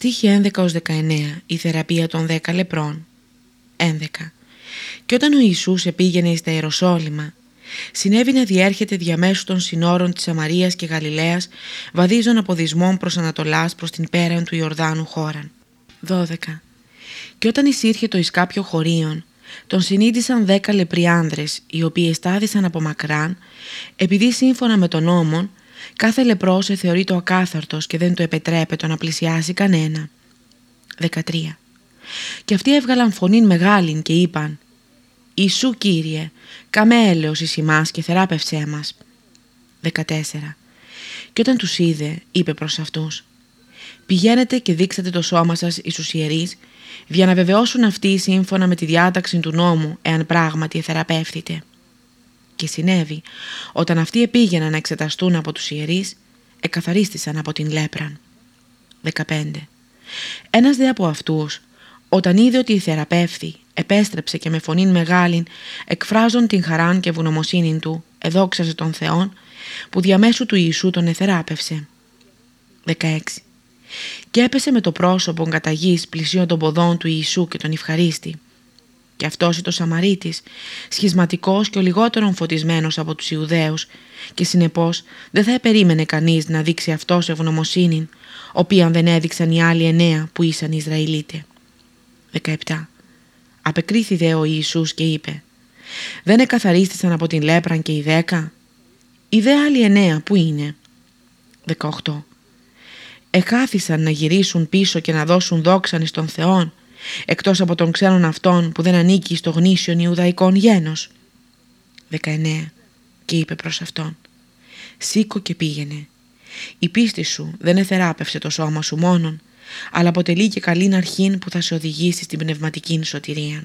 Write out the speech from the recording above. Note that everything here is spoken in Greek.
Στοίχη 11-19 Η θεραπεία των 10 λεπρών 11. Και όταν ο Ιησούς επήγαινε στα Ιεροσόλυμα, συνέβη να διέρχεται διαμέσου των συνόρων της Σαμαρίας και Γαλιλαίας, βαδίζων από δυσμών προς Ανατολάς προς την πέραν του Ιορδάνου χώραν. 12. Και όταν εισήρχε το εις κάποιο χωρίον, τον συνείδησαν δέκα λεπροί άνδρες, οι οποίοι στάδισαν από μακράν, επειδή σύμφωνα με τον νόμον Κάθε λεπρός θεωρεί το ακάθαρτος και δεν το επετρέπεται να πλησιάσει κανένα. 13. Και αυτοί έβγαλαν φωνήν μεγάλην και είπαν «Ιησού Κύριε, καμέ έλεος εις ημάς και θεράπευσέ μας». 14. Και όταν τους είδε, είπε προς αυτούς «Πηγαίνετε και δείξατε το σώμα σας εις τους ιερείς, για να βεβαιώσουν αυτοί σύμφωνα με τη διάταξη του νόμου, εάν πράγματι θεραπεύθητε». Και συνέβη, όταν αυτοί επήγαιναν να εξεταστούν από τους ιερείς, εκαθαρίστησαν από την λέπραν. 15. Ένας δε από αυτούς, όταν είδε ότι η θεραπεύθη επέστρεψε και με φωνή μεγάλην, εκφράζον την χαράν και βουνομοσύνη του, εδόξασε τον Θεόν, που διαμέσου του Ιησού τον εθεράπευσε. 16. Και έπεσε με το πρόσωπο κατά γης πλησίον των ποδών του Ιησού και τον ευχαρίστη και αυτός το Σαμαρίτης, σχισματικός και ο λιγότερον φωτισμένος από τους Ιουδαίους και συνεπώς δεν θα επερίμενε κανείς να δείξει αυτός ευγνωμοσύνη, οποίαν δεν έδειξαν οι άλλοι εννέα που ήσαν Ισραηλίτες. 17. Απεκρίθη δε ο Ιησούς και είπε «Δεν εκαθαρίστησαν από την λέπραν και οι δέκα, οι δε άλλοι εννέα που είναι» 18. Εκάθισαν να γυρίσουν πίσω και να δώσουν δόξαν στον Θεόν εκτός από τον ξένον αυτόν που δεν ανήκει στο γνήσιον Ιουδαϊκόν γένος. 19. Και είπε προς αυτόν «Σήκω και πήγαινε. Η πίστη σου δεν εθεράπευσε το σώμα σου μόνον, αλλά αποτελεί και καλήν αρχήν που θα σε οδηγήσει στην πνευματική σωτηρία».